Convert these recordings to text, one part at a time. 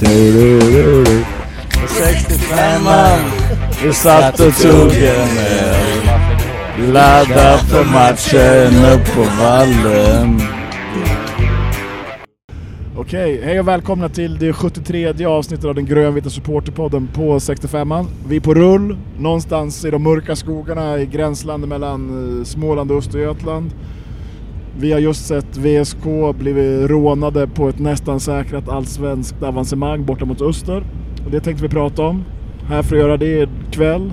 Du, du, du, du. 65an, vi satt och tog en öl. Ladda för matchen upp på vallen. Okej, hej och välkomna till det 73 avsnittet av den grönvita supporterpodden på 65an. Vi är på rull, någonstans i de mörka skogarna i gränslandet mellan eh, Småland och Östergötland. Vi har just sett VSK blivit rånade på ett nästan säkrat allsvenskt avancemang borta mot Öster. Och det tänkte vi prata om. Här för att göra det ikväll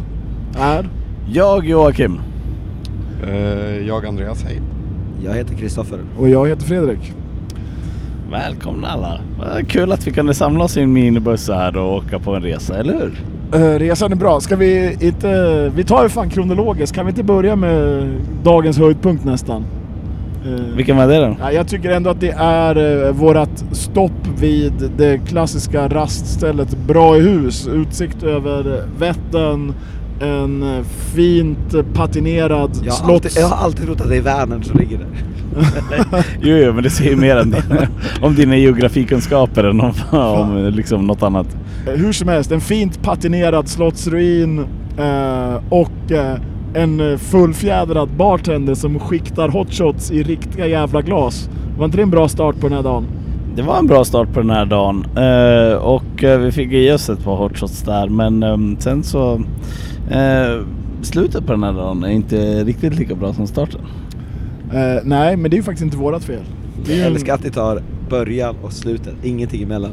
är... Jag Joakim. Eh, jag Andreas, hej. Jag heter Kristoffer. Och jag heter Fredrik. Välkomna alla. Kul att vi kunde samla oss i en minibuss här och åka på en resa, eller hur? Uh, resan är bra. Ska vi inte... Vi tar ju fan kronologiskt. Kan vi inte börja med dagens höjdpunkt nästan? Eh, Vilken var det då? Ja, jag tycker ändå att det är uh, vårat stopp vid det klassiska raststället Bra i hus. Utsikt över Vättern, en fint patinerad Jag har, slotts... alltid, jag har alltid trott att det är Vänern som ligger där. Jo, jo, men det säger mer än dina, om dina geografikunskaper än om, om liksom något annat. Eh, Hur som helst, en fint patinerad slottsruin eh, och eh, en eh, fullfjädrad bartender som skiktar hotshots i riktiga jävla glas. Var inte det en bra start på den här dagen? Det var en bra start på den här dagen eh, och eh, vi fick i oss ett par hotshots där men eh, sen så eh, slutet på den här dagen är inte riktigt lika bra som starten. Nej, men det är ju faktiskt inte vårat fel. Det Jag älskar att ni tar början och slutet, ingenting emellan.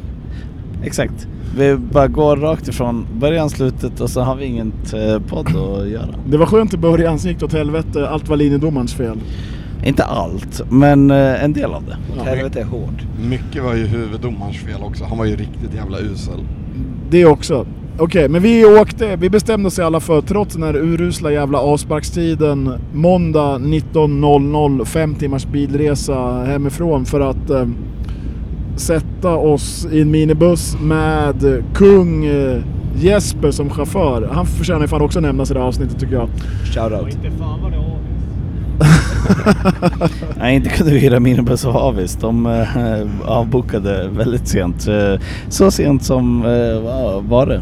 Exakt. Vi bara går rakt ifrån början, slutet och så har vi inget eh, podd att göra. Det var skönt i början, sen gick det åt helvete. Allt var linjedomarens fel. Inte allt, men eh, en del av det. Ja. Helvete är hårt. Mycket var ju huvuddomarens fel också. Han var ju riktigt jävla usel. Det också. Okej, men vi åkte, vi bestämde oss i alla för, trots den här urusla jävla avsparkstiden, måndag 19.00, fem timmars bilresa hemifrån för att eh, sätta oss i en minibuss med kung eh, Jesper som chaufför. Han förtjänar ju fan också nämnas i det här avsnittet tycker jag. Shoutout. Nej, inte kunde vi hyra minibuss av Avis. De eh, avbokade väldigt sent. Eh, så sent som, eh, var det?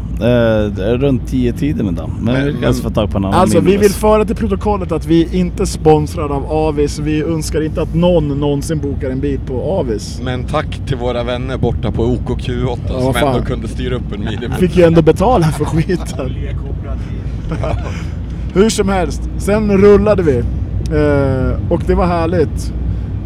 Eh, runt 10 tiden idag. Men, Men- vi lyckades få tag på en annan Alltså vi minibuss. vill föra till protokollet att vi inte sponsrade av Avis. Vi önskar inte att någon någonsin bokar en bil på Avis. Men tack till våra vänner borta på OKQ8 Ja, som fan. ändå kunde styra upp en minibuss. Fick ju ändå betala för skiten. Hur som helst, sen rullade vi. Eh, och det var härligt.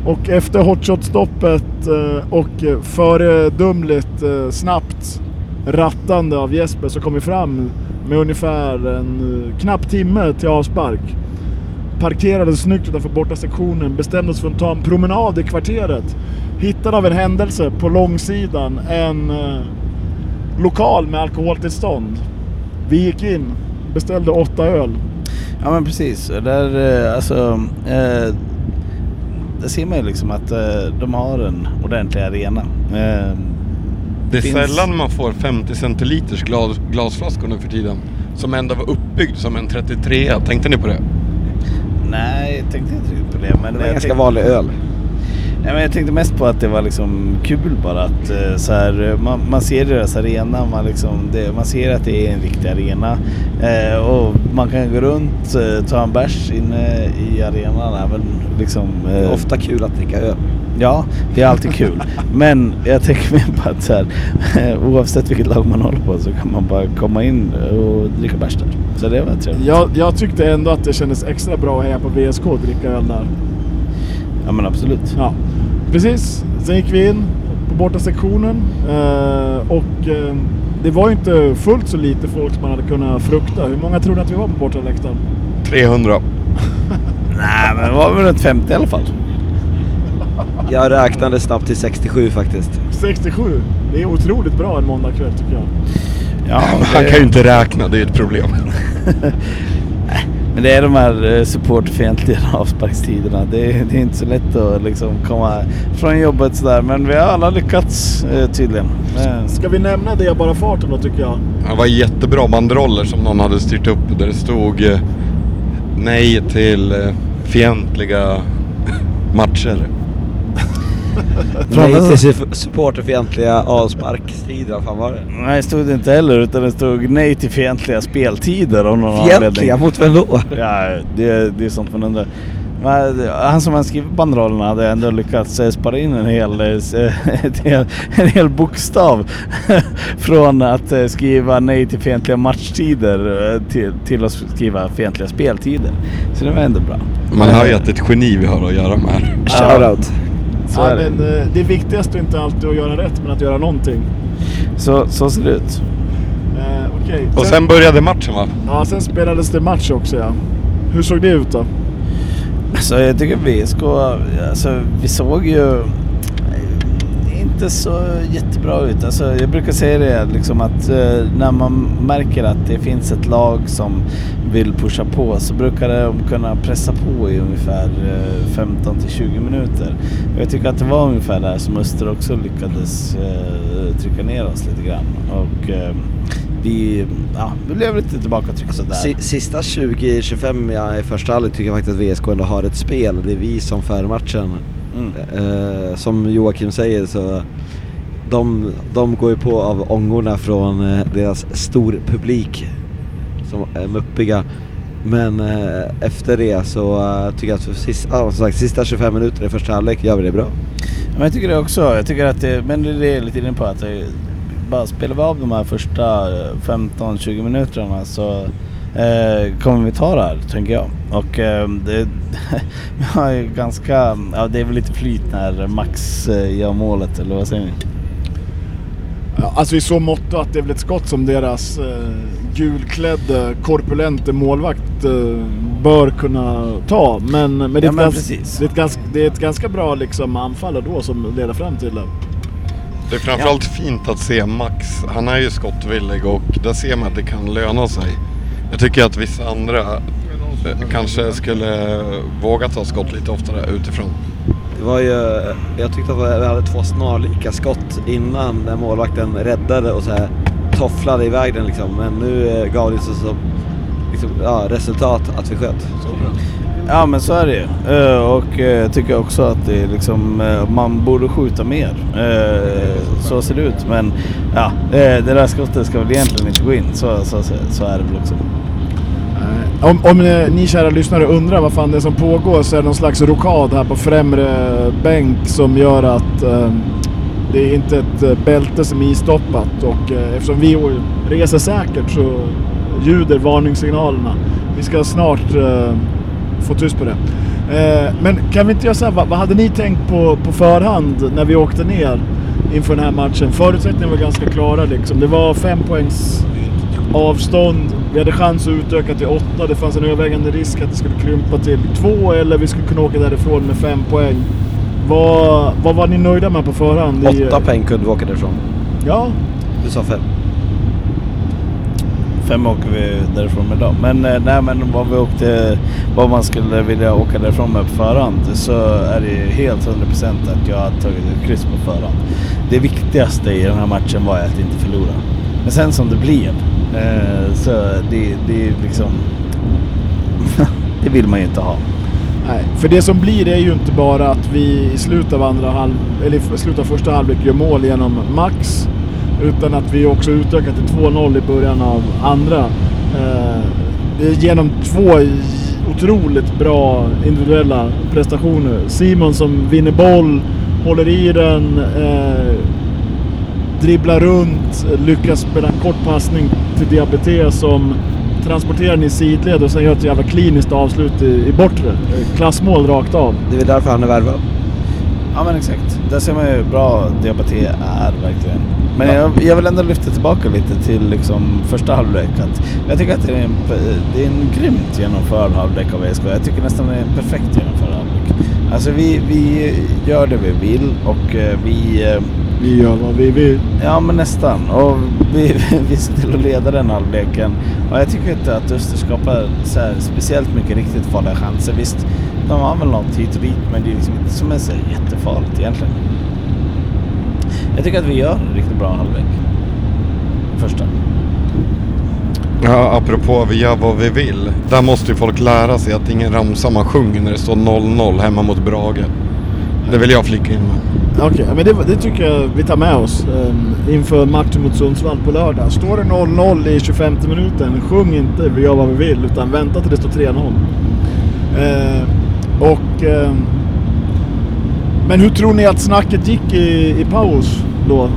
Och efter hotshot-stoppet eh, och föredömligt eh, snabbt rattande av Jesper så kom vi fram med ungefär en eh, knapp timme till avspark. Parkerade snyggt utanför borta sektionen, bestämde oss för att ta en promenad i kvarteret. Hittade av en händelse på långsidan en eh, lokal med alkoholtillstånd. Vi gick in, beställde åtta öl. Ja men precis. Där, eh, alltså, eh, där ser man ju liksom att eh, de har en ordentlig arena. Eh, Det är finns- sällan man får 50 centiliters glas, glasflaskor nu för tiden. Som ändå var uppbyggd som en 33 Tänkte ni på det? Nej, jag tänkte inte riktigt på det. Men Det var jag ganska tänkte- vanlig öl. Nej, men jag tänkte mest på att det var liksom kul bara att eh, så här, man, man ser deras arena, man, liksom, det, man ser att det är en riktig arena eh, och man kan gå runt, eh, ta en bärs inne i arenan även liksom. eh, Ofta kul att dricka öl. Ja, det är alltid kul. Men jag tänker mer på att så här, oavsett vilket lag man håller på så kan man bara komma in och dricka bärs där. Så det var trevligt. Jag, jag tyckte ändå att det kändes extra bra att heja på VSK och dricka öl där. Ja men absolut. Ja, precis. Sen gick vi in på borta sektionen eh, och eh, det var ju inte fullt så lite folk som man hade kunnat frukta. Hur många tror ni att vi var på borta läktaren? 300. Nej men det var väl runt 50 i alla fall. Jag räknade snabbt till 67 faktiskt. 67. Det är otroligt bra en måndagkväll tycker jag. Ja, Han det- kan ju inte räkna, det är ett problem. Men det är de här eh, supportfientliga avsparkstiderna. Det, är- det är inte så lätt att liksom komma från jobbet sådär. Men vi har alla lyckats eh, tydligen. Ska vi nämna det bara farten då tycker jag? Det var jättebra banderoller som någon hade styrt upp där det stod eh, nej till fientliga matcher. Nej till su- supporterfientliga avsparkstider, fan var det? Nej, stod det inte heller utan det stod nej till fientliga speltider av någon Fientliga? anledning. Mot vem då? Ja, det, det är sånt man undrar. Men Han som har skrivit banderollerna hade ändå lyckats eh, spara in en hel, eh, en hel bokstav från att eh, skriva nej till fientliga matchtider eh, till, till att skriva fientliga speltider. Så det var ändå bra. Man hör ju att det är ett geni vi har att göra med här. Shoutout. Så, ja, är det. men, eh, det viktigaste är inte alltid att göra rätt, men att göra någonting. Så, så ser det ut. Eh, Okej. Och sen började matchen va? Ja, sen spelades det match också ja. Hur såg det ut då? Alltså jag tycker VSK, alltså vi såg ju eh, inte så jättebra ut. Alltså jag brukar säga det liksom att eh, när man märker att det finns ett lag som vill pusha på så brukar de kunna pressa på i ungefär eh, 15 till 20 minuter. Jag tycker att det var ungefär där som Öster också lyckades eh, trycka ner oss lite grann. Och eh, vi, ja, vi blev lite tillbakatryckta där. Si- Sista 20-25 ja, i första halvlek tycker jag faktiskt att VSK ändå har ett spel. Det är vi som för matchen. Mm. Eh, som Joakim säger så de, de går ju på av ångorna från eh, deras stor publik som är muppiga. Men eh, efter det så eh, tycker jag att för sista, ah, som sagt, sista 25 minuter i första halvlek gör vi det bra. Men jag tycker det också. Jag tycker att det, men det är jag lite inne på att jag, bara spelar vi av de här första eh, 15-20 minuterna så eh, kommer vi ta det här, tänker jag. Och eh, det, vi har ju ganska, ja det är väl lite flyt när Max eh, gör målet, eller vad säger ni? Ja, alltså i så mått att det är väl ett skott som deras eh, gulklädde, korpulente målvakt eh, bör kunna ta. Men, men, det, är Ja, ett men gans, precis. det, är ett ganska, det är ett ganska bra liksom, anfall då som leder fram till det. Det är framförallt fint att se Max. Han är ju skottvillig och där ser man att det kan löna sig. Jag tycker att vissa andra eh, kanske skulle våga ta skott lite oftare utifrån. Det var ju, jag tyckte att vi hade två snarlika skott innan där målvakten räddade och så här tofflade iväg den liksom. Men nu eh, gav det sig som liksom, ja, resultat att vi sköt. Ja men så är det ju. Eh, och eh, jag tycker också att det är liksom, man borde skjuta mer. Så ser det ut. Men ja, det där skottet ska väl egentligen inte gå in. Så, så, så, så är det väl också. Om, om ni kära lyssnare undrar vad fan det är som pågår så är det någon slags rokad här på främre bänk som gör att eh, det är inte ett eh, bälte som är istoppat och eh, eftersom vi reser säkert så ljuder varningssignalerna. Vi ska snart eh, få tyst på det. Eh, men kan vi inte göra så här, vad, vad hade ni tänkt på på förhand när vi åkte ner inför den här matchen? Förutsättningarna var ganska klara liksom. Det var fem poängs avstånd. Vi hade chans att utöka till åtta. Det fanns en övervägande risk att det skulle krympa till två eller vi skulle kunna åka därifrån med fem poäng. Vad, vad var ni nöjda med på förhand? Åtta poäng kunde vi åka därifrån. Ja, Du sa fem. Fem åker vi därifrån med idag. Men eh, nej men vad vi åkte, vad man skulle vilja åka därifrån med på förhand så är det ju helt 100% att jag har tagit ett kryss på förhand. Det viktigaste i den här matchen var att inte förlora. Men sen som det blev eh, så det, det är liksom det vill man ju inte ha. Nej, för det som blir det är ju inte bara att vi i slutet av, andra halv, eller i slutet av första halvlek gör mål genom Max. Utan att vi också utökar till 2-0 i början av andra. Eh, det är genom två otroligt bra individuella prestationer. Simon som vinner boll, håller i den, eh, dribblar runt, lyckas spela en kort passning till Diabetes som transporterar den i sidled och sen gör ett jävla kliniskt avslut i, i bortre. Eh, Klassmål rakt av. Det är väl därför han är värvad. Ja men exakt. Där ser man ju hur bra Diabaté är verkligen. Men jag, jag vill ändå lyfta tillbaka lite till liksom första halvlek. Jag tycker att det är, en, det är en grymt genomförd halvlek av VSK. Jag tycker nästan det är en perfekt genomförd halvlek. Alltså vi, vi gör det vi vill och eh, vi... Vi gör vad vi vill. Ja men nästan. Och vi, vi ser till att leda den halvleken. Och jag tycker inte att Öster skapar så här speciellt mycket riktigt farliga chanser. Visst, de har väl något hit och dit men det är liksom inte som är så jättefarligt egentligen. Jag tycker att vi gör en riktigt bra halvlek. Första. Ja, apropå vi gör vad vi vill. Där måste ju folk lära sig att ingen ramsa man sjunger när det står 0-0 hemma mot Brage. Det vill jag flika in med. Okej, men det, det tycker jag vi tar med oss um, inför matchen mot Sundsvall på lördag. Står det 0-0 i 25 minuten, sjung inte vi gör vad vi vill utan vänta till det står 3-0. Uh, eh, och... uh, men hur tror ni att snacket gick i, i paus då?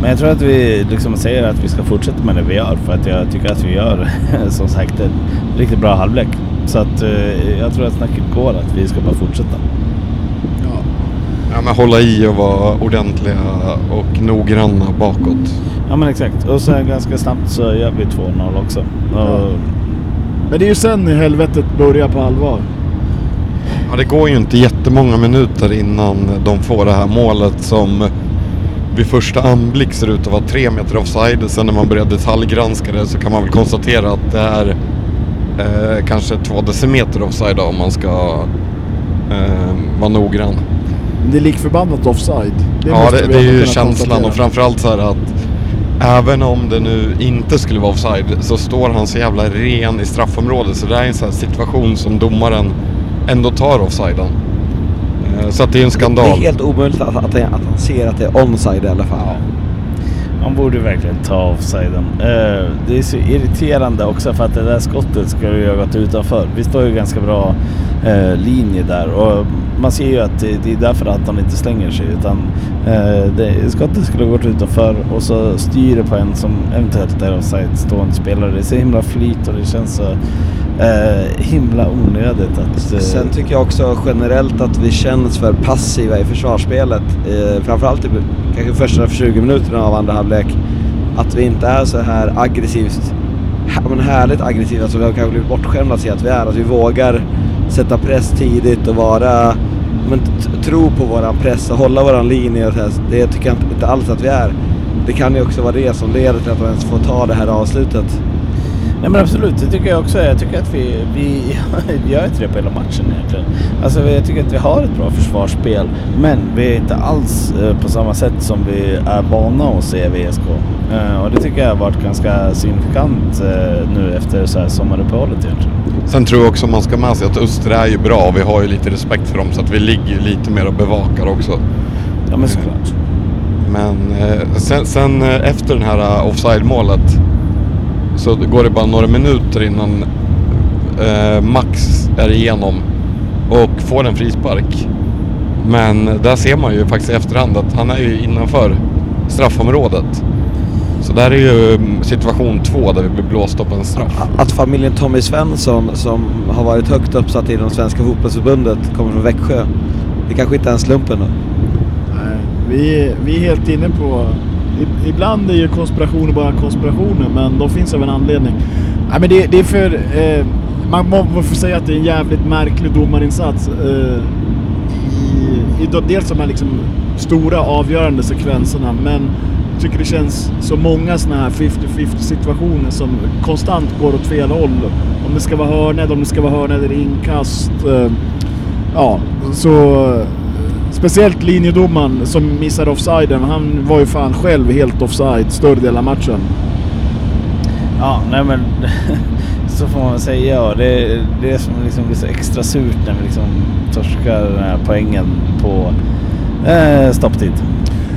Men jag tror att vi liksom säger att vi ska fortsätta med det vi gör för att jag tycker att vi gör som sagt en riktigt bra halvlek. Så att eh, jag tror att snacket går att vi ska bara fortsätta. Ja. Men hålla i och vara ordentliga och noggranna bakåt. Ja men exakt. Och sen ganska snabbt så gör vi 2-0 också. Och, Men det är ju sen helvetet börjar på allvar. Ja, det går ju inte jättemånga minuter innan de får det här målet som vid första anblick ser ut att vara tre meter offside. Sen när man börjar detaljgranska det så kan man väl konstatera att det är eh, kanske två decimeter offside då, om man ska eh, vara noggrann. Det är likförbannat offside. ja, måste det, det är ju känslan och framförallt så här att även om det nu inte skulle vara offside så står han så jävla ren i straffområdet så det är en sån här situation som domaren ändå tar offsiden. Eh, Så att det är en Det skandal. är helt omöjligt att, att, att han ser att det är onside i alla fall. Man borde verkligen ta offsiden. Eh, det är så irriterande också för att det där skottet skulle ju ha gått utanför. Vi står ju ganska bra eh, linje där och man ser ju att det, det är därför att han inte slänger sig utan eh, det, skottet skulle gått utanför och så styr det på en som eventuellt är offside stående spelare. Det är så himla flyt och det känns så eh, himla onödigt att... eh, Sen tycker jag också generellt att vi känns för passiva i försvarsspelet. Eh, framförallt i kanske första 20 minuterna av andra halvlek. Att vi inte är så här aggressivt, ja men härligt aggressiva som vi har kanske blivit bortskämda att se att vi är. Att vi vågar sätta press tidigt och vara, men tro på våran press och hålla våran linje. Och så här. Det tycker jag inte, inte alls att vi är. Det kan ju också vara det som leder till att de ens får ta det här avslutet. Nej men absolut, det tycker jag också. Jag tycker att vi, vi, vi gör inte det på hela matchen egentligen. Alltså jag tycker att vi har ett bra försvarsspel. Men vi är inte alls eh, på samma sätt som vi är vana att se VSK. Eh, och det tycker jag har varit ganska signifikant eh, nu efter så här sommaruppehållet egentligen. Sen tror jag också man ska med sig att Öster är ju bra vi har ju lite respekt för dem så att vi ligger lite mer och bevakar också. Ja men såklart. Men sen, sen efter det här offside-målet så går det bara några minuter innan eh, Max är igenom och får en frispark. Men där ser man ju faktiskt i efterhand att han är ju innanför straffområdet. Så där är ju mm, situation två där vi blir blåsta på en straff. Att familjen Tommy Svensson som har varit högt uppsatt inom Svenska fotbollsförbundet kommer från Växjö. Det kanske inte är en slumpen då. Nej, vi, vi är helt inne på... Ibland är ju konspirationer bara konspirationer, men de finns av en anledning. Nej, men det, det är för... Eh, man man får säga att det är en jävligt märklig domarinsats. Eh, i, i, dels de här liksom stora avgörande sekvenserna, men jag tycker det känns så många sådana här 50-50 situationer som konstant går åt fel håll. Om det ska vara hörned, om det ska vara hörned eller inkast. Eh, ja, så... Speciellt linjedomaren som missade offsiden. Han var ju fan själv helt offside större delen av matchen. Ja, nej men så får man säga. Och det, det är som liksom blir så extra surt när vi liksom torskar den här poängen på eh, stopptid.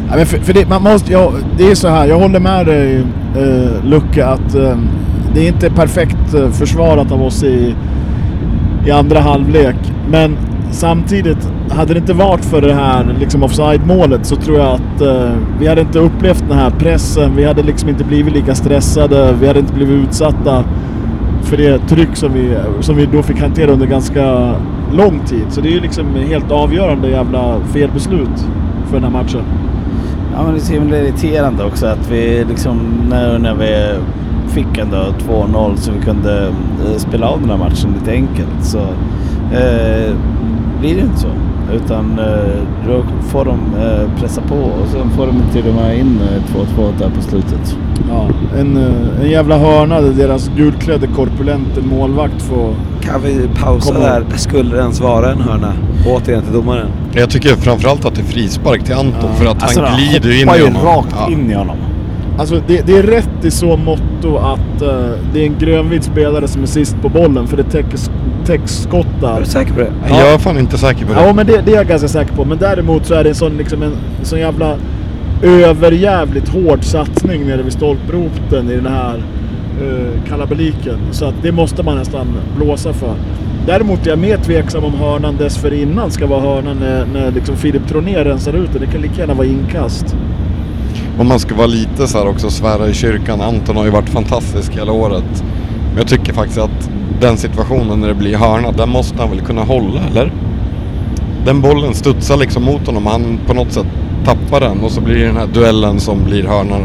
Ja, men för, för det, man måste, ja, det är så här, jag håller med dig eh, Lucke att eh, det är inte perfekt eh, försvarat av oss i, i andra halvlek. Men samtidigt, hade det inte varit för det här liksom offside-målet så tror jag att eh, vi hade inte upplevt den här pressen. Vi hade liksom inte blivit lika stressade. Vi hade inte blivit utsatta för det tryck som vi, som vi då fick hantera under ganska lång tid. Så det är ju liksom helt avgörande jävla felbeslut för den här matchen. Ja men det är så himla irriterande också att vi liksom när, när vi fick ändå 2-0 så vi kunde eh, spela av den här matchen lite enkelt så eh, blir det inte så. Utan eh, då får de eh, pressa på och sen får de till och med in eh, 2-2 där på slutet. Ja, en, eh, en jävla hörna där deras gulklädde korpulente målvakt får... Kan vi pausa där? Skulle det ens vara en hörna? Återigen till domaren. Jag tycker framförallt att det är frispark till Anton Ja. för att Alltså, han de glider ju in hoppar i ju honom. rakt Ja. in i honom. Alltså det, det är rätt i så motto att eh, det är en grönvit spelare som är sist på bollen för det täcks skott Är du säker på det? Jag är fan inte säker på det. Ja men det, det är jag ganska säker på. Men däremot så är det en sån, liksom en, en sån jävla överjävligt hård satsning nere vid stolproten i den här uh, kalabaliken. Så att det måste man nästan blåsa för. Däremot är jag mer tveksam om hörnan dessförinnan ska vara hörnan när, när liksom Filip Troné rensar ut det. Det kan lika gärna vara inkast. Om man ska vara lite så här också svära i kyrkan. Anton har ju varit fantastisk hela året. Men jag tycker faktiskt att den situationen när det blir hörna, den måste han väl kunna hålla, eller? Den bollen studsar liksom mot honom. Han på något sätt tappar den och så blir det den här duellen som blir hörna.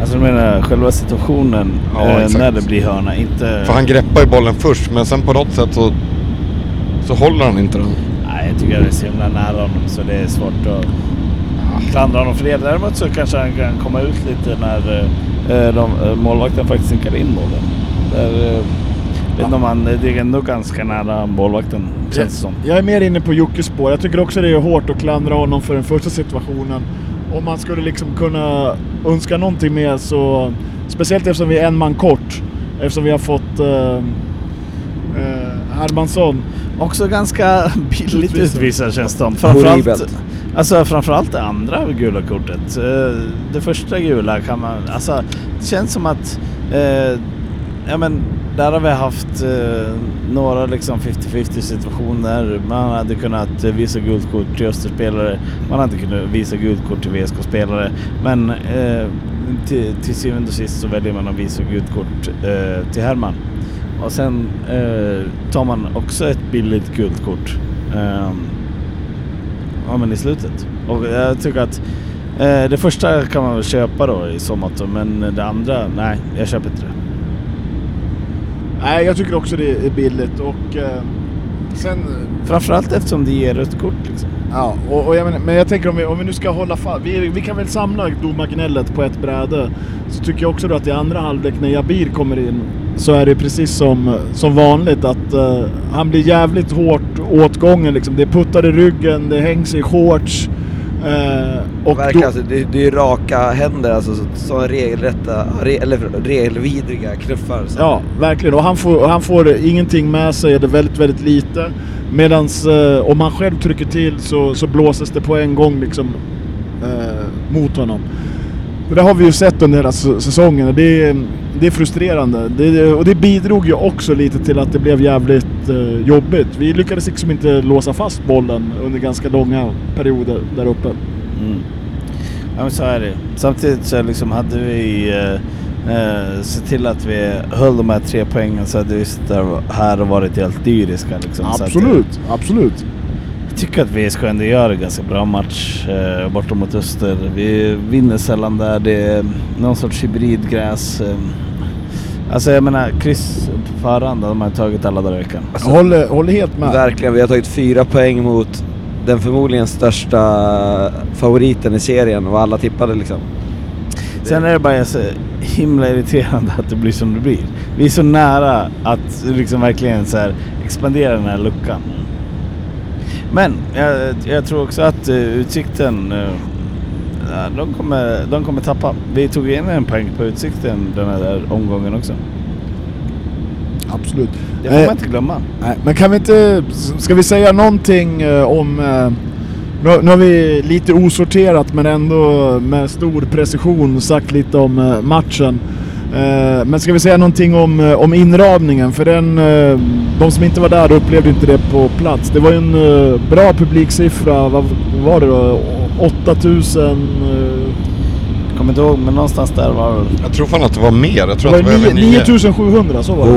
Alltså du menar själva situationen Ja, eh, när det blir hörna, inte... För han greppar ju bollen först men sen på något sätt så, så håller han inte den. Nej, jag tycker det är så himla nära honom så det är svårt att klandra honom för det. Däremot så kanske han kan komma ut lite när eh, de, eh, målvakten faktiskt sinkar in bollen. Där, eh, vet om han, det är ändå ganska nära målvakten känns det som. Jag är mer inne på Jockes spår. Jag tycker också det är hårt att klandra honom för den första situationen. Om man skulle liksom kunna önska någonting mer så... Speciellt eftersom vi är en man kort. Eftersom vi har fått eh, eh, Hermansson. Också ganska billigt Utvisad. känns. Horribelt. Framförallt, alltså framförallt det andra gula kortet. Eh, det första gula kan man... Alltså det känns som att... Eh, ja men där har vi haft eh, några liksom 50-50 situationer. Man hade kunnat visa gult kort till Österspelare. Man hade kunnat visa gult kort till VSK-spelare. Men eh, till, till syvende och sist så väljer man att visa gult kort eh, till Herman. Och sen eh, tar man också ett billigt gult kort. Ehm, ja men i slutet. Och jag tycker att eh, det första kan man väl köpa då i mått, men det andra, nej jag köper inte det. Nej, jag tycker också det är billigt och... Eh, sen... Framförallt eftersom det ger rött kort liksom. Ja, och, och jag menar, men jag tänker om vi, om vi nu ska hålla fast. Vi, vi kan väl samla domargnället på ett bräde. Så tycker jag också då att i andra halvlek när Jabir kommer in så är det precis som, som vanligt att eh, han blir jävligt hårt åtgången liksom. Det puttar i ryggen, det hängs i shorts. Eh, och Verkar då- alltså, det, det är raka händer alltså, så- som regelrätta, re, eller regelvidriga knuffar. Så. Ja, verkligen. Och han får, han får ingenting med sig, eller väldigt, väldigt lite. Medan eh, om han själv trycker till så, så blåses det på en gång liksom mot honom. Det har vi ju sett under hela säsongen det är, det är frustrerande. Det, och det bidrog ju också lite till att det blev jävligt eh, jobbigt. Vi lyckades liksom inte låsa fast bollen under ganska långa perioder där uppe. Mm. Ja men så är det. Samtidigt så liksom hade vi eh, eh, sett till att vi höll de här tre poängen så hade vi suttit här och varit helt dyriska. Liksom. Så att, eh, Absolut, absolut. Jag tycker att VSK ändå gör en ganska bra match eh, borta mot Öster. Vi vinner sällan där. Det är någon sorts hybridgräs. Eh. Alltså jag menar, kryss på förhand, de har tagit alla dagar i veckan. Jag håller, håller helt med. Verkligen, vi har tagit fyra poäng mot den förmodligen största favoriten i serien och alla tippade liksom. Sen är det bara så himla irriterande att det blir som det blir. Vi är så nära att liksom verkligen så här expandera den här luckan. Men jag, jag tror också att uh, Utsikten, uh, ja, de, kommer, de kommer tappa. Vi tog in en poäng på Utsikten den här omgången också. Absolut. Det får Eh, man inte glömma. Nej, men kan vi inte... Ska vi säga någonting eh, om... eh, Nu, nu har vi lite osorterat men ändå med stor precision sagt lite om eh, matchen. Men ska vi säga någonting om, om inramningen? För den, de som inte var där upplevde inte det på plats. Det var ju en bra publiksiffra. Vad var det då? 8000... eh, Kommer inte ihåg, men någonstans där var det. Jag tror fan att det var mer. Jag tror var att det var över nio- nio. 9700, så var det.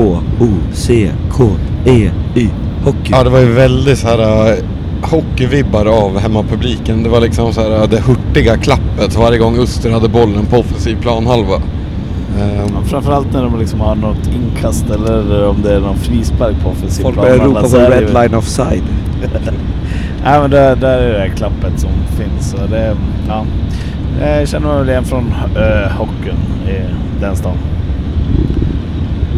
H-O-C-K-E-Y. Hockey. Ja, det var ju väldigt så här uh, hockeyvibbar av hemmapubliken. Det var liksom så här uh, det hurtiga klappet varje gång Öster hade bollen på offensiv planhalva. Ehm, Ja, Framförallt när de liksom har något inkast eller om det är någon frispark på offensiv Folk plan. börjar ropa på red line offside. Nej men där, där är det klappet som finns. Så det, ja. Jag känner mig väl igen från uh, hockeyn i den stan.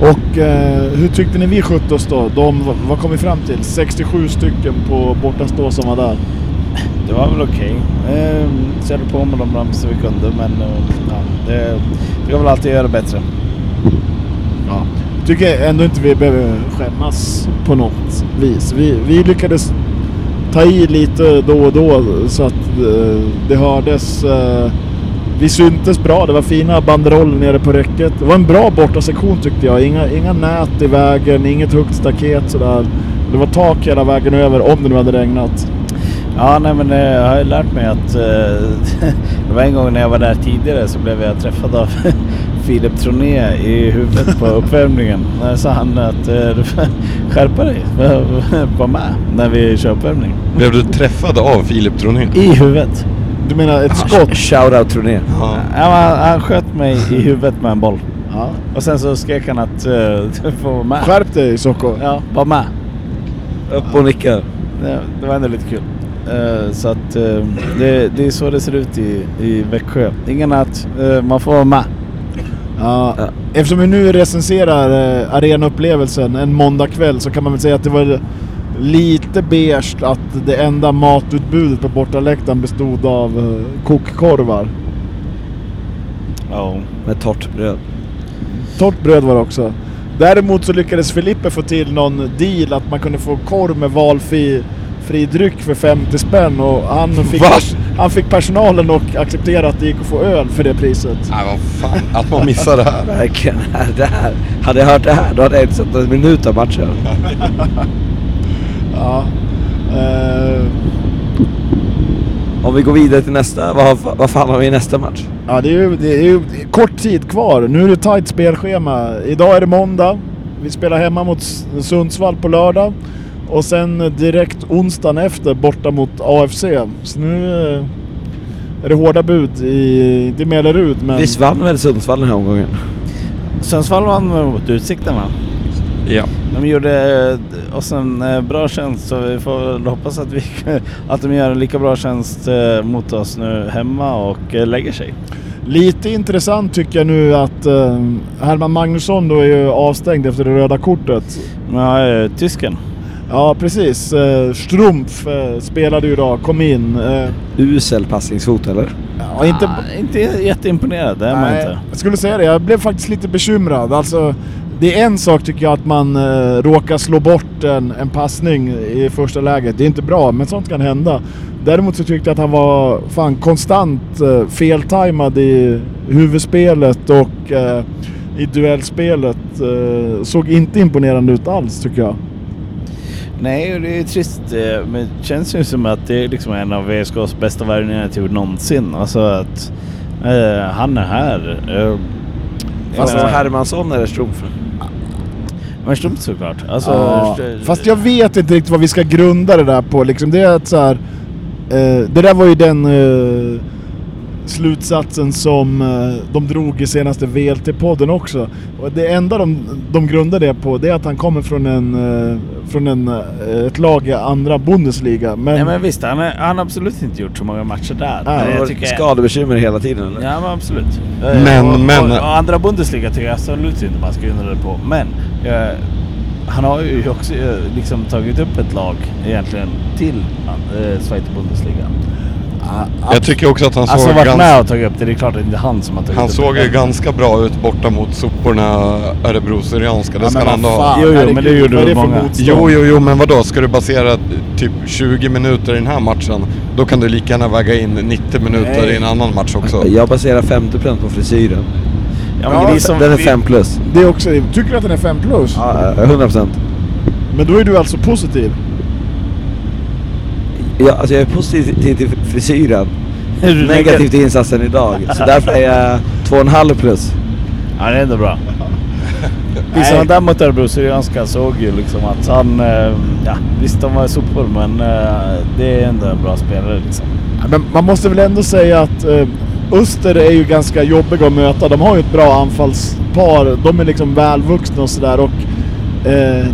Och eh, hur tyckte ni vi skötte oss då? De, vad kom vi fram till? 67 stycken på bortastå som var där. Det var väl okej. Okay. Uh, körde på med de ramsor vi kunde men uh, ja. Det, det kan väl alltid göra bättre. Ja. Tycker ändå inte vi behöver skämmas på något vis. Vi, vi lyckades ta i lite då och då så att eh, det hördes. Eh, vi syntes bra. Det var fina banderoller nere på räcket. Det var en bra bortasektion tyckte jag. Inga, inga nät i vägen, inget högt staket sådär. Det var tak hela vägen över om det nu hade regnat. Ja, nej men eh, jag har ju lärt mig att eh, det var en gång när jag var där tidigare så blev jag träffad av Filip Troné i huvudet på uppvärmningen. När sa han att eh, du får skärpa dig, var med när vi kör uppvärmning. Blev du träffad av Filip Troné? I huvudet. Du menar ett skott? Shoutout turné. Ja. Ja, men han sköt mig i huvudet med en boll. Ja. Och sen så skrek han att eh, du får vara med. Skärp dig Socko. Ja, var med. Upp och nicka. Det, det var ändå lite kul. Eh, så att eh, det, det är så det ser ut i, i Växjö. Ingen att eh, man får vara med. Ja. Ja. Eftersom vi nu recenserar eh, arenaupplevelsen en måndagkväll så kan man väl säga att det var lite beige att det enda matutbudet på bortaläktaren bestod av eh, kokkorvar. Ja. Med torrt bröd. Torrt bröd var det också. Däremot så lyckades Filippe få till någon deal att man kunde få korv med valfri fri dryck för 50 spänn och han fick, han fick personalen att acceptera att det gick att få öl för det priset. Nej, vad fan. Att man missar det här. Verkligen. Det här. Hade jag hört det här då hade jag inte sett en minut av matchen. Ja. Eh, Om vi går vidare till nästa, vad, vad fan har vi i nästa match? Ja, det är, ju, det är ju kort tid kvar. Nu är det tajt spelschema. Idag är det måndag. Vi spelar hemma mot Sundsvall på lördag. Och sen direkt onsdagen efter borta mot AFC. Så nu eh, är det hårda bud i, inte i Mellerud men... Visst vann väl Sundsvall den här omgången? Sundsvall vann mot Utsikten va? Ja. De gjorde eh, oss en eh, bra tjänst så vi får väl hoppas att, vi, att de gör en lika bra tjänst mot oss nu hemma och lägger sig. Lite intressant tycker jag nu att Herman Magnusson då är ju avstängd efter det röda kortet. Ja, tysken. Ja precis. Eh, Strumpf eh, spelade ju idag, kom in. Eh, Usel passningsfot eller? ja, inte, Ah, inte jätteimponerad, det är man inte. Jag skulle säga det. Jag blev faktiskt lite bekymrad. Alltså, det är en sak tycker jag att man eh, råkar slå bort en, en passning i första läget. Det är inte bra, men sånt kan hända. Däremot så tyckte jag att han var fan konstant eh, feltajmad i huvudspelet och eh, i duellspelet. Eh, såg inte imponerande ut alls tycker jag. Nej, och det är trist. eh, Men det känns ju som att det är liksom en av VSKs bästa värvningar till någonsin. Alltså att eh, han är här. Eh, Fast menar- Hermansson eller Strumpf? Men Stumt såklart. Alltså, Ja, st- fast jag vet inte riktigt vad vi ska grunda det där på. Liksom det är att så här, eh, det där var ju den eh, slutsatsen som eh, de drog i senaste VLT-podden också. Och det enda de, de grundar det på det är att han kommer från, en, eh, från en, eh, ett lag i andra Bundesliga. Men, Nej men visst, han, är, han har absolut inte gjort så många matcher där. Nej, Men har tycker- skadebekymmer hela tiden eller? Ja men absolut. Men- och, men- Och, och andra Bundesliga tycker jag absolut inte man ska grunda det på. Men eh, han har ju också eh, liksom tagit upp ett lag egentligen till eh, Zweite Bundesliga. Jag tycker också att han Alltså såg varit ganska... med och tagit upp det. Det är klart att det inte är han som har tagit Han upp såg det. ju ganska bra ut borta mot soporna Örebro-Syrianska. Det Ja, ska men han ändå ha. Jo, jo, men det gjorde väl många. Jo, jo, jo, men vadå? Ska du basera typ 20 minuter i den här matchen, då kan du lika gärna väga in 90 minuter Nej. i en annan match också. Jag baserar 50% på frisyren. Ja, men Ja, som, Den är vi- 5 plus. Det är också, tycker du att den är 5 plus? Ja, 100%. Men då är du alltså positiv? Ja, alltså jag är positiv till, till frisyren. Negativ till insatsen idag. Så därför är jag 2,5 plus. Ja, det är ändå bra. Vi Nej. som var där mot Örebro Syrianska såg ju liksom att han... eh, Ja, visst de var sopor men eh, det är ändå en bra spelare liksom. Men man måste väl ändå säga att eh, Öster är ju ganska jobbiga att möta. De har ju ett bra anfallspar. De är liksom välvuxna och sådär. Och eh,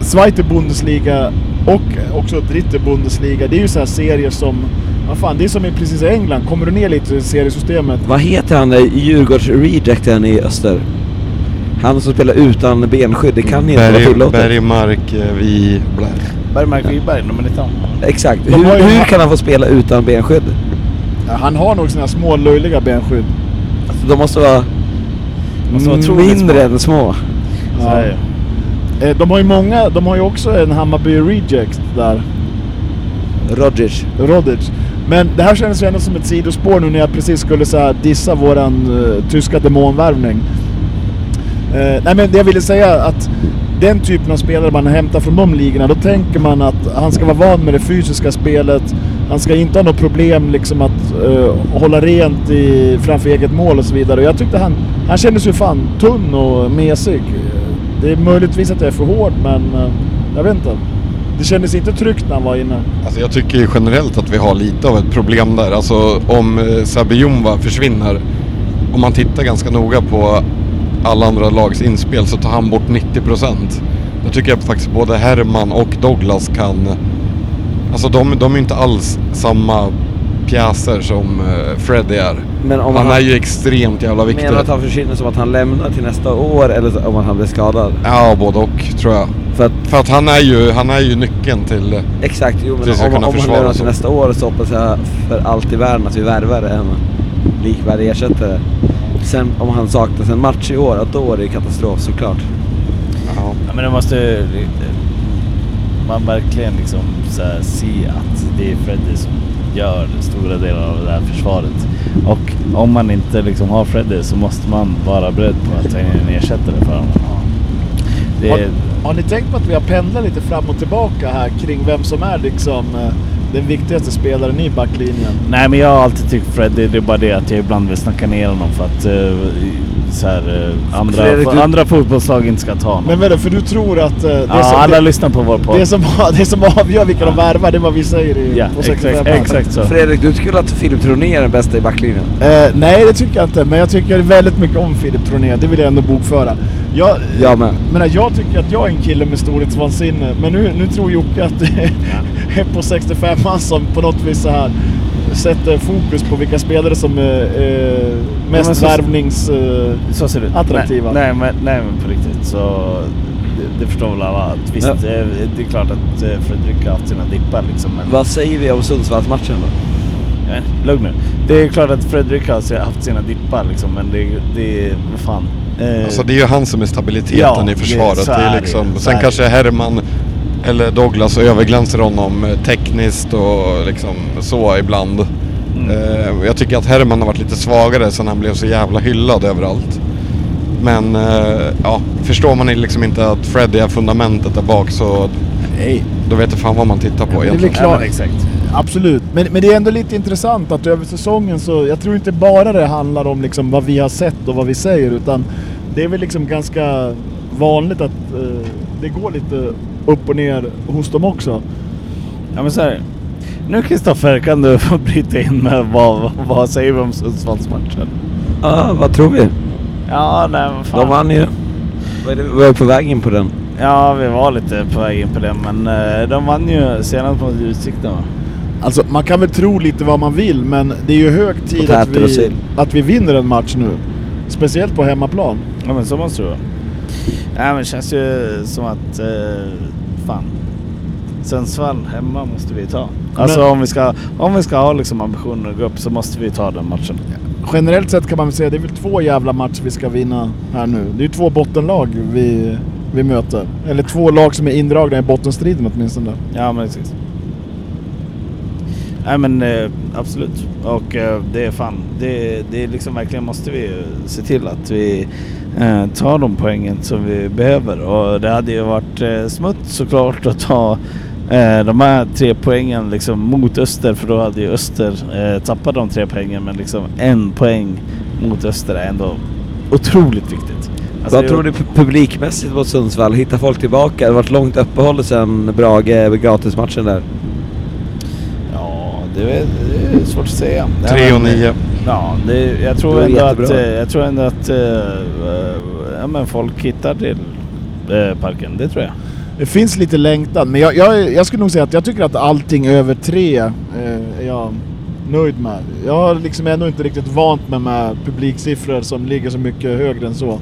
Zweite Bundesliga och också Dritte Bundesliga. Det är ju så här serier som... Vad fan, det är som i precis i England. Kommer du ner lite i seriesystemet. Vad heter han där Djurgårds-rejecten i Öster? Han som spelar utan benskydd, det kan inte vara tillåtet. Bergmark, eh, vi... Blä. Bergmark Wiberg, nummer 19. Exakt. De Hur, hur kan han få spela utan benskydd? Ja, han har nog sina små löjliga benskydd. Alltså, de måste vara Måste vara mindre små. än små. Så är det ju. Eh, De har ju många, de har ju också en Hammarby Reject där. Rodgers. Rodic. Men det här kändes ju ändå som ett sidospår nu när jag precis skulle så här, dissa våran eh, tyska demonvärvning. Eh, nej men det jag ville säga att den typen av spelare man hämtar från de ligorna, då tänker man att han ska vara van med det fysiska spelet. Han ska inte ha något problem liksom att eh, hålla rent i, framför eget mål och så vidare. Och jag tyckte han, han kändes ju fan tunn och mesig. Det är möjligtvis att jag är för hård men eh, jag vet inte. Det kändes inte tryggt när han var inne. Alltså jag tycker generellt att vi har lite av ett problem där. Alltså om eh, Jumba försvinner, om man tittar ganska noga på alla andra lags inspel så tar han bort 90%. Då tycker jag faktiskt både Herman och Douglas kan... Alltså de, de är inte alls samma pjäser som eh, Freddy är. Men om han, han- är ju extremt jävla viktig. Menar du att han försvinner som att han lämnar till nästa år eller om att han blir skadad? Ja, både och tror jag. För att, För att han är ju, han är ju nyckeln till... exakt, jo men om, kunna om han lämnar till nästa år så hoppas jag för allt i världen att vi värvar en likvärdig ersättare. Sen om han saknas en match i år, då är det katastrof såklart. Ja. Ja, men det måste man verkligen liksom så här, se att det är Freddy som gör stora delar av det här försvaret. Och om man inte liksom har Freddy så måste man vara beredd på att ta in en ersättare för honom. Det Har, har ni tänkt på att vi har pendlat lite fram och tillbaka här kring vem som är liksom eh, den viktigaste spelaren i backlinjen? nej men jag har alltid tyckt Freddy, det är bara det att jag ibland vill snacka ner honom för att eh, så här, eh, andra, Fredrik, du- andra fotbollslag inte ska ta honom. Men vadå, för du tror att eh, det, ja, som, alla det, lyssnar på vår podd. det, som, det som avgör vilka de värvar, det är vad vi säger i, Ja, på 65 exakt, exakt så. Fredrik, du skulle att Filip Troné är den bästa i backlinjen. Eh, nej, det tycker jag inte. Men jag tycker väldigt mycket om Filip Troné. Det vill jag ändå bokföra. Jag, Jag med. menar, jag tycker att jag är en kille med storhetsvansinne. Men nu, nu tror Jocke att det är på 65 man som på något vis så här sätter fokus på vilka spelare som är eh, men mest så- värvnings... Eh, Så ser det ut. Attraktiva. Nej, nej, men, nej men på riktigt så det, det förstår väl alla att visst, Ja. det är klart att eh, Fredrik har haft sina dippar liksom. Men, Vad säger vi om Sundsvallsmatchen då? men, lugn nu. Det är klart att Fredrik har haft sina dippar liksom men det, det är, vad fan. Eh, Alltså det är ju han som är stabiliteten Ja, i försvaret. det är är det liksom, ju, så sen är kanske Herman eller Douglas överglänser honom eh, tekniskt och liksom så ibland. Mm. Eh, jag tycker att Herman har varit lite svagare sen han blev så jävla hyllad överallt. Men eh, ja, förstår man liksom inte att Freddy är fundamentet där bak så nej. då vet jag fan vad man tittar på Ja, men det är egentligen. ja, klart. exakt. Absolut, men, men det är ändå lite intressant att över säsongen så, jag tror inte bara det handlar om liksom vad vi har sett och vad vi säger utan det är väl liksom ganska vanligt att eh, det går lite upp och ner hos dem också. Ja men så här. Nu Kristoffer kan du få bryta in med vad, vad säger vi om Sundsvallsmatchen? Ja, vad tror vi? Ja nej men fan. De vann ju. Vi var på väg in på den. Ja vi var lite på väg in på det men eh, de vann ju senast mot Utsikten va? Alltså man kan väl tro lite vad man vill men det är ju hög tid att vi, att vi vinner en match nu. Speciellt på hemmaplan. Ja men så måste det vara. Nej men det känns ju som att, eh, fan. Sundsvall hemma måste vi ta. Alltså om vi ska, om vi ska ha liksom ambitionen att gå upp så måste vi ta den matchen. Generellt sett kan man väl säga det är väl två jävla matcher vi ska vinna här nu. Det är ju två bottenlag vi, vi möter. Eller två lag som är indragna i bottenstriden åtminstone. Ja men exakt. Nej men eh, absolut. Och eh, det är fan, det, det är liksom verkligen måste vi se till att vi eh, tar de poängen som vi behöver. Och det hade ju varit eh, smutt såklart att ta eh, de här tre poängen liksom mot Öster för då hade ju Öster eh, tappat de tre poängen men liksom en poäng mot Öster är ändå otroligt viktigt. Alltså, vad det- tror du pu- publikmässigt mot Sundsvall? Hittar folk tillbaka? Det har varit långt uppehåll sen Brage gratismatchen där. Ja, det är, det är svårt att säga. 3 och 9. Ja, det, jag, Det tror ändå att, eh, jag tror ändå att eh, ja, men folk hittar till eh, parken. Det tror jag. Det finns lite längtan, men jag, jag, jag skulle nog säga att jag tycker att allting över tre eh, är jag nöjd med. Jag har liksom ändå inte riktigt vant mig med publiksiffror som ligger så mycket högre än så.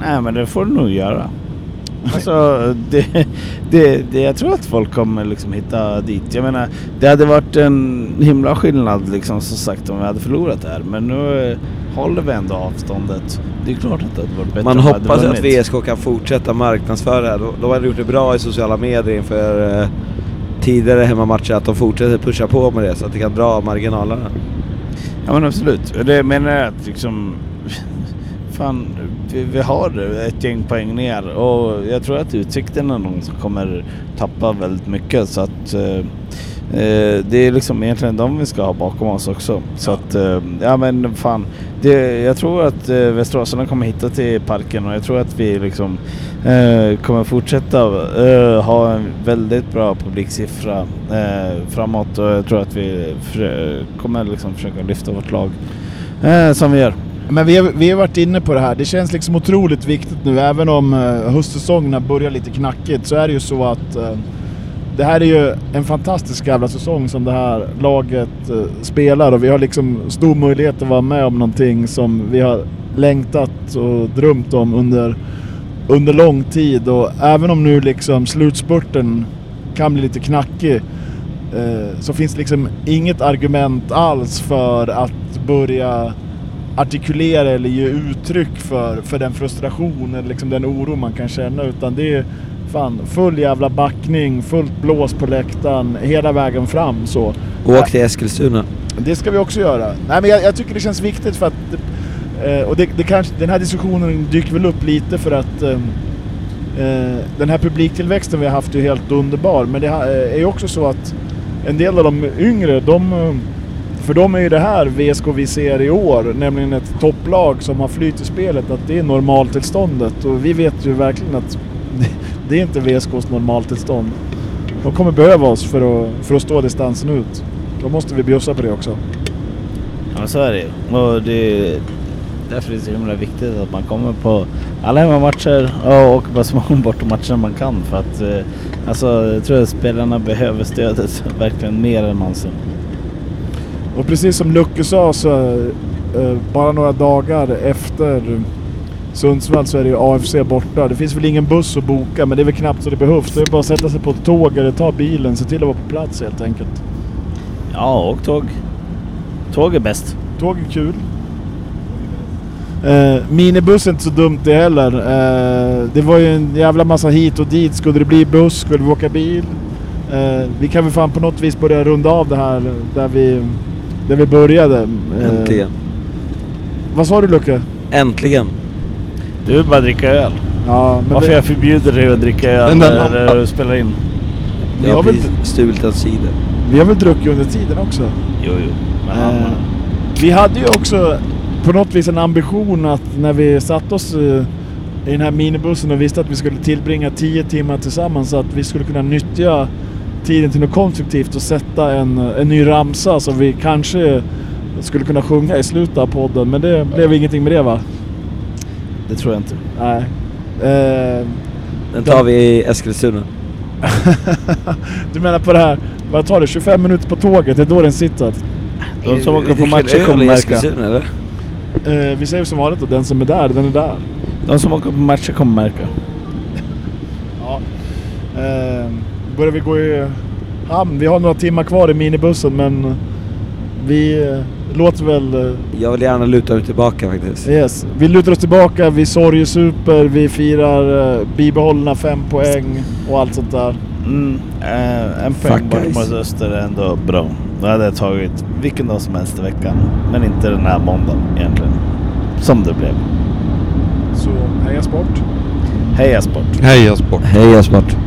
Nej, men det får du nog göra. Alltså, det, det, det, jag tror att folk kommer liksom hitta dit. Jag menar, det hade varit en himla skillnad liksom som sagt om vi hade förlorat det här. Men nu eh, håller vi ändå avståndet. Det är klart att det hade varit bättre Man hade hoppas att. VSK kan fortsätta marknadsföra det här. De, de har gjort det bra i sociala medier inför eh, tidigare hemmamatcher. Att de fortsätter pusha på med det så att det kan dra marginalerna. Ja men absolut. Det menar jag att liksom... Fan, vi, vi har ett gäng poäng ner och jag tror att Utsikten är någon som kommer tappa väldigt mycket så att... Eh, eh, det är liksom egentligen de vi ska ha bakom oss också. Så att, eh, ja men fan. Det, jag tror att eh, Västeråsarna kommer hitta till parken och jag tror att vi liksom eh, kommer fortsätta eh, ha en väldigt bra publiksiffra framåt och jag tror att vi kommer liksom försöka lyfta vårt lag som vi gör. Men vi har, vi har varit inne på det här. Det känns liksom otroligt viktigt nu. Även om höstsäsongen höstsäsongerna börjar lite knackigt så är det ju så att eh, det här är ju en fantastisk jävla säsong som det här laget eh, spelar och vi har liksom stor möjlighet att vara med om någonting som vi har längtat och drömt om under, under lång tid och även om nu liksom slutspurten kan bli lite knackig så finns det liksom inget argument alls för att börja artikulera eller ge uttryck för, för den frustration eller liksom den oro man kan känna utan det är fan full jävla backning, fullt blås på läktaren hela vägen fram så. Åk till Eskilstuna. Det ska vi också göra. Nej men jag, jag tycker det känns viktigt för att eh, och det, det kanske, den här diskussionen dyker väl upp lite för att eh, eh, den här publiktillväxten vi har haft är helt underbar men det eh, är ju också så att en del av de yngre, de, eh, för dem är ju det här VSK vi ser i år, nämligen ett topplag som har flyt i spelet, att det är normaltillståndet och vi vet ju verkligen att det, är inte VSKs normaltillstånd. De kommer behöva oss för att, för att stå distansen ut. Då måste vi bjussa på det också. Ja så är det ju. Och det är därför det är så himla viktigt att man kommer på alla hemmamatcher och åker på så många bortamatcher man kan för att eh, alltså jag tror att spelarna behöver stödet verkligen mer än någonsin. Och precis som Lucke sa så eh, bara några dagar efter Sundsvall så är det ju AFC borta. Det finns väl ingen buss att boka men det är väl knappt så det behövs. Det är bara att sätta sig på ett tåg eller ta bilen, se till att vara på plats helt enkelt. Ja, och tåg. Tåg är bäst. Tåg är kul. Eh, minibuss är inte så dumt det heller. Eh, det var ju en jävla massa hit och dit. Skulle det bli buss? Skulle vi åka bil? Eh, vi kan väl fan på något vis börja runda av det här där vi, där vi började. Eh, Äntligen. Vad sa du Lucke? Äntligen. Du vill bara dricka öl. Ja, men Varför vi, jag förbjuder dig att dricka öl Den där när du spelar in? Vi Jag har precis stulit en cider. vi har väl druckit under tiden också? Jo, jo. Men Eh, vi hade ju också på något vis en ambition att när vi satt oss eh, i den här minibussen och visste att vi skulle tillbringa 10 timmar tillsammans att vi skulle kunna nyttja tiden till något konstruktivt och sätta en, en ny ramsa som vi kanske skulle kunna sjunga i slutet av podden. Men det blev ingenting med det va? det tror jag inte. Nej. Eh, Den tar vi i Eskilstuna. du menar på det här, vad tar det? 25 minuter på tåget? Det är då den sitter? De som åker på matcher kommer märka. Eller? Eh, vi säger som vanligt då, den som är där, den är där. De som åker på matcher kommer märka. Ja. Eh, börjar vi gå i hamn. Vi har några timmar kvar i minibussen men vi eh, låter väl... Eh, Jag vill gärna luta mig tillbaka faktiskt. yes. Vi lutar oss tillbaka, vi sorgesuper, vi firar eh, bibehållna fem poäng och allt sånt där. Mm, eh, en poäng bort mot Öster är ändå bra. Det hade jag tagit vilken dag som helst i veckan. Men inte den här måndagen egentligen. Som det blev. Så heja sport! Heja sport! Heja sport! Heja sport.